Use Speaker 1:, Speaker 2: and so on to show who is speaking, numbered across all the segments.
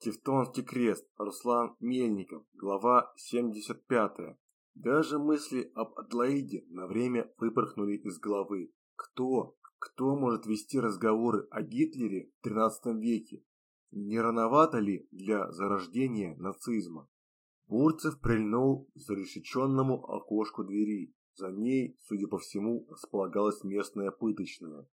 Speaker 1: Тевтонский крест, Руслан Мельников, глава 75. Даже мысли об Адлоиде на время выпорхнули из головы. Кто, кто может вести разговоры о Гитлере в 13 веке? Не рановато ли для зарождения нацизма? Бурцев прильнул к зарешеченному окошку двери. За ней, судя по всему, располагалась местная пыточная.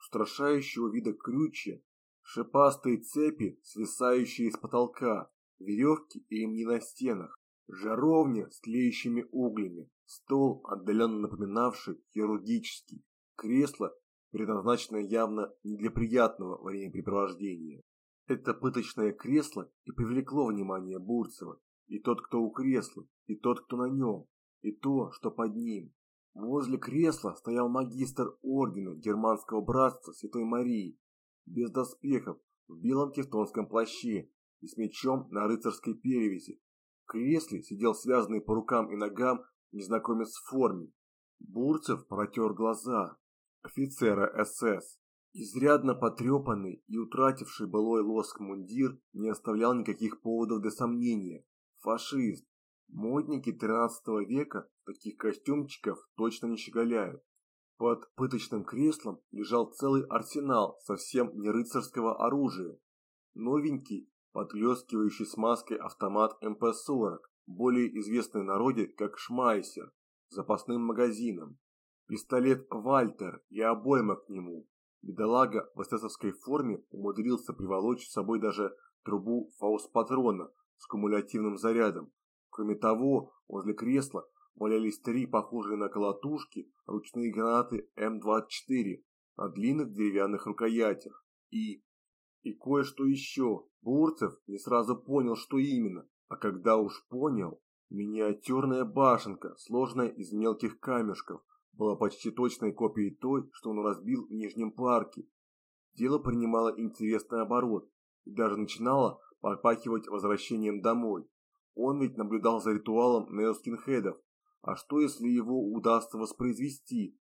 Speaker 1: Устрашающего вида крючья Шипастые цепи, свисающие с потолка, веревки и ремни на стенах, жаровня с тлеющими углями, стол, отдаленно напоминавший хирургический, кресло, предназначенное явно не для приятного времяпрепровождения. Это пыточное кресло и привлекло внимание Бурцева, и тот, кто у кресла, и тот, кто на нем, и то, что под ним. Возле кресла стоял магистр ордена германского братства Святой Марии без доспехов, в белом тевтонском плаще и с мечом на рыцарской перевязи. В кресле сидел связанный по рукам и ногам незнакомец в форме. Бурцев протер глаза. Офицера СС. Изрядно потрепанный и утративший былой лоск мундир не оставлял никаких поводов для сомнения. Фашист. Модники 13 века таких костюмчиков точно не щеголяют. Под пыточным креслом лежал целый арсенал совсем не рыцарского оружия. Новенький, подлескивающий смазкой автомат МП-40, более известный народе как Шмайсер, запасным магазином. Пистолет Вальтер и обойма к нему. Бедолага в эсэсовской форме умудрился приволочь с собой даже трубу фаус-патрона с кумулятивным зарядом. Кроме того, возле кресла валялись три похожие на колотушки ручные гранаты М-24 на длинных деревянных рукоятях. И... и кое-что еще. Бурцев не сразу понял, что именно, а когда уж понял, миниатюрная башенка, сложная из мелких камешков, была почти точной копией той, что он разбил в Нижнем парке. Дело принимало интересный оборот и даже начинало попахивать возвращением домой. Он ведь наблюдал за ритуалом неоскинхедов, а что, если его удастся воспроизвести?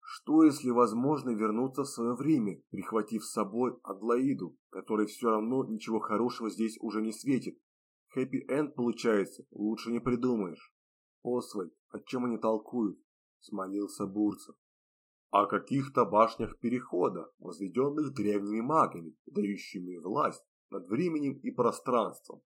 Speaker 1: Что, если возможно вернуться в свое время, прихватив с собой Адлоиду, которой все равно ничего хорошего здесь уже не светит? Хэппи-энд получается, лучше не придумаешь. Освальд, о чем они толкуют? Смолился Бурцев. О каких-то башнях перехода, возведенных древними магами, дающими власть над временем и пространством.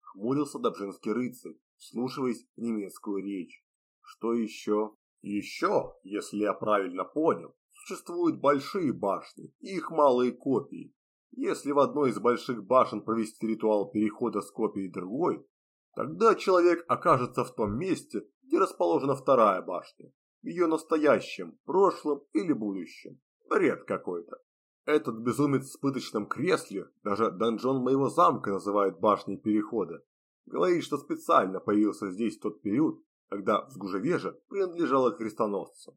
Speaker 1: Хмурился Добжинский рыцарь, слушаясь немецкую речь. Что еще? Еще, если я правильно понял, существуют большие башни и их малые копии. Если в одной из больших башен провести ритуал перехода с копией другой, тогда человек окажется в том месте, где расположена вторая башня, в ее настоящем, прошлом или будущем. Бред какой-то. Этот безумец в пыточном кресле даже донжон моего замка называет башней перехода. Говорит, что специально появился здесь в тот период, когда Взгужевежа принадлежала крестоносцам.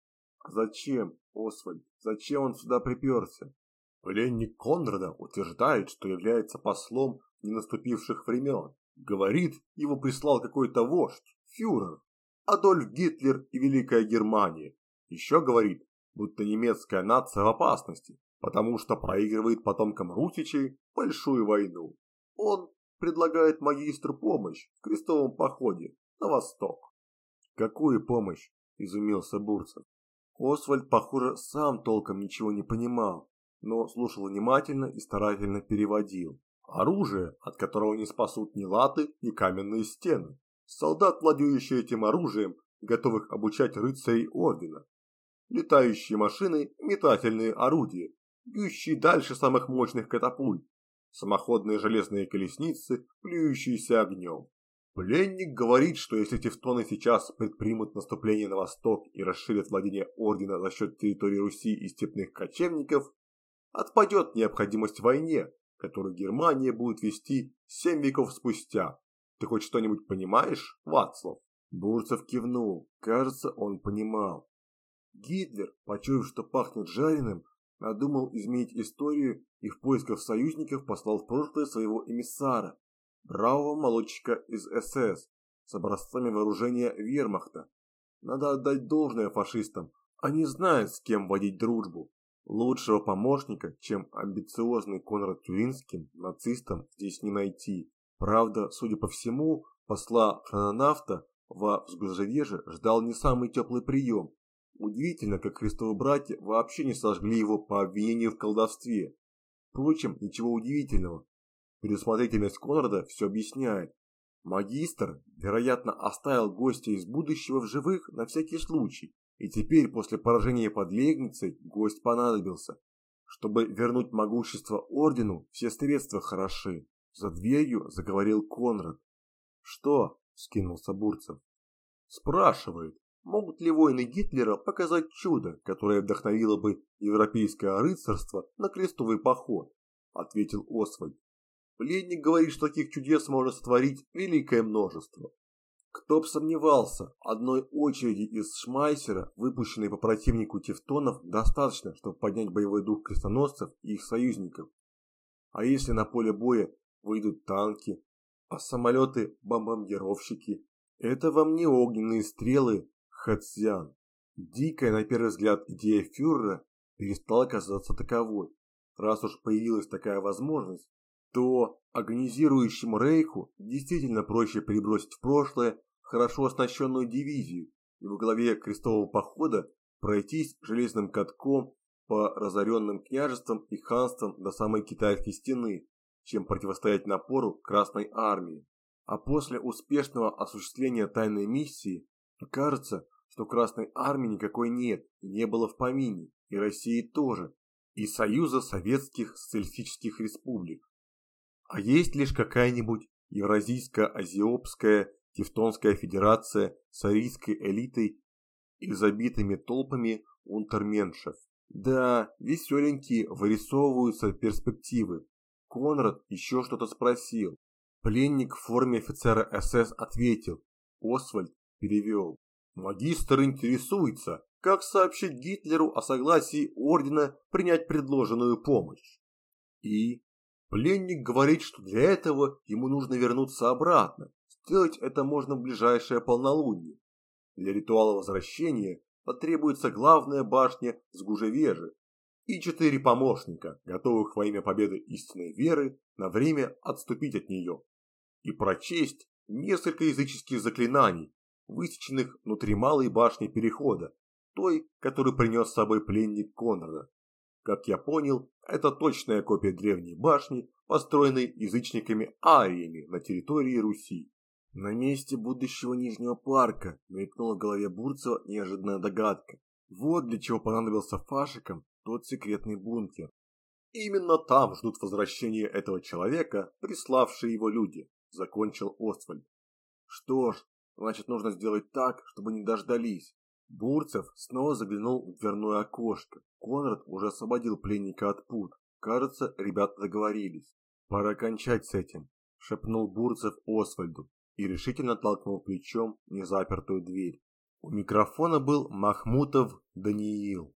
Speaker 1: Зачем, Освальд, зачем он сюда приперся? Пленник Конрада утверждает, что является послом ненаступивших времен. Говорит, его прислал какой-то вождь, фюрер, Адольф Гитлер и Великая Германия. Еще говорит, будто немецкая нация в опасности, потому что проигрывает потомкам русичей большую войну. Он предлагает магистру помощь в крестовом походе на восток. «Какую помощь?» – изумился Бурцев. Освальд, похоже, сам толком ничего не понимал, но слушал внимательно и старательно переводил. Оружие, от которого не спасут ни латы, ни каменные стены. Солдат, владеющий этим оружием, готовых обучать рыцарей ордена. Летающие машины, метательные орудия, бьющие дальше самых мощных катапульт. Самоходные железные колесницы, плюющиеся огнем. Пленник говорит, что если тевтоны сейчас предпримут наступление на восток и расширят владение ордена за счет территории Руси и степных кочевников, отпадет необходимость в войне, которую Германия будет вести семь веков спустя. Ты хоть что-нибудь понимаешь, Вацлав? Бурцев кивнул. Кажется, он понимал. Гитлер, почуяв, что пахнет жареным, надумал изменить историю и в поисках союзников послал в прошлое своего эмиссара, бравого молодчика из СС с образцами вооружения вермахта. Надо отдать должное фашистам, они знают, с кем водить дружбу. Лучшего помощника, чем амбициозный Конрад Тюринский, нацистам здесь не найти. Правда, судя по всему, посла Франонавта во Взгружевеже ждал не самый теплый прием. Удивительно, как Христовы братья вообще не сожгли его по обвинению в колдовстве. Впрочем, ничего удивительного. Предусмотрительность Конрада все объясняет. Магистр, вероятно, оставил гостя из будущего в живых на всякий случай, и теперь после поражения под Легницей гость понадобился. Чтобы вернуть могущество ордену, все средства хороши. За дверью заговорил Конрад. «Что?» – скинулся Бурцев. «Спрашивает, могут ли воины Гитлера показать чудо, которое вдохновило бы европейское рыцарство на крестовый поход?» – ответил Освальд. Пленник говорит, что таких чудес может створить великое множество. Кто б сомневался, одной очереди из Шмайсера, выпущенной по противнику тевтонов, достаточно, чтобы поднять боевой дух крестоносцев и их союзников. А если на поле боя выйдут танки, а самолеты – бомбардировщики? Это вам не огненные стрелы, Хацзян. Дикая, на первый взгляд, идея фюрера перестала казаться таковой. Раз уж появилась такая возможность, то организирующему рейху действительно проще перебросить в прошлое хорошо оснащенную дивизию и во главе крестового похода пройтись железным катком по разоренным княжествам и ханствам до самой китайской стены, чем противостоять напору Красной Армии. А после успешного осуществления тайной миссии окажется, что Красной Армии никакой нет и не было в помине, и России тоже, и Союза Советских Социалистических Республик. А есть лишь какая-нибудь Евразийско-Азиопская Тевтонская Федерация с арийской элитой и забитыми толпами унтерменшев. Да, веселенькие вырисовываются перспективы. Конрад еще что-то спросил. Пленник в форме офицера СС ответил. Освальд перевел. Магистр интересуется, как сообщить Гитлеру о согласии ордена принять предложенную помощь. И Пленник говорит, что для этого ему нужно вернуться обратно. Сделать это можно в ближайшее полнолуние. Для ритуала возвращения потребуется главная башня с гужевежи и четыре помощника, готовых во имя победы истинной веры на время отступить от нее и прочесть несколько языческих заклинаний, высеченных внутри малой башни перехода, той, которую принес с собой пленник Конрада. Как я понял, это точная копия древней башни, построенной язычниками-ариями на территории Руси. На месте будущего Нижнего парка мелькнула в голове Бурцева неожиданная догадка. Вот для чего понадобился фашикам тот секретный бункер. Именно там ждут возвращения этого человека, приславшие его люди, закончил Освальд. Что ж, значит нужно сделать так, чтобы не дождались. Бурцев снова заглянул в дверное окошко. Конрад уже освободил пленника от пут. Кажется, ребята договорились. Пора кончать с этим, шепнул Бурцев Освальду и решительно толкнул плечом незапертую дверь. У микрофона был Махмутов Даниил.